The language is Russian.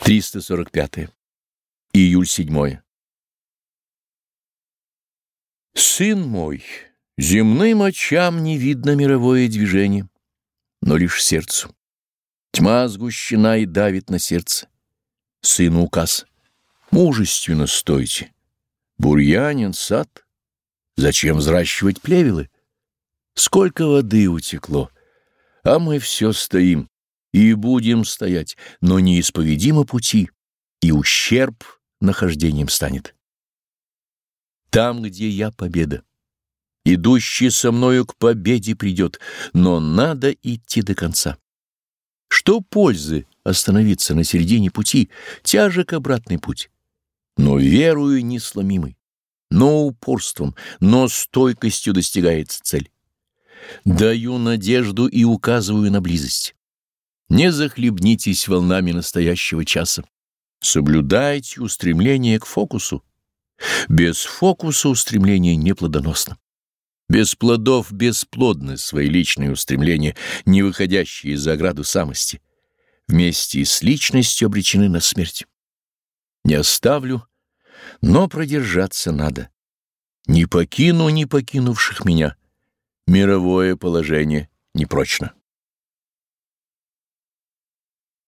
345. Июль 7. Сын мой, земным очам не видно мировое движение, но лишь сердцу. Тьма сгущена и давит на сердце. Сыну указ. Мужественно стойте. Бурьянин сад. Зачем взращивать плевелы? Сколько воды утекло, а мы все стоим и будем стоять, но неисповедимо пути, и ущерб нахождением станет. Там, где я победа, идущий со мною к победе придет, но надо идти до конца. Что пользы остановиться на середине пути, тяжек обратный путь, но верую несломимый, но упорством, но стойкостью достигается цель. Даю надежду и указываю на близость. Не захлебнитесь волнами настоящего часа. Соблюдайте устремление к фокусу. Без фокуса устремление неплодоносно. Без плодов бесплодны свои личные устремления, не выходящие из-за ограду самости. Вместе с личностью обречены на смерть. Не оставлю, но продержаться надо. Не покину не покинувших меня. Мировое положение непрочно.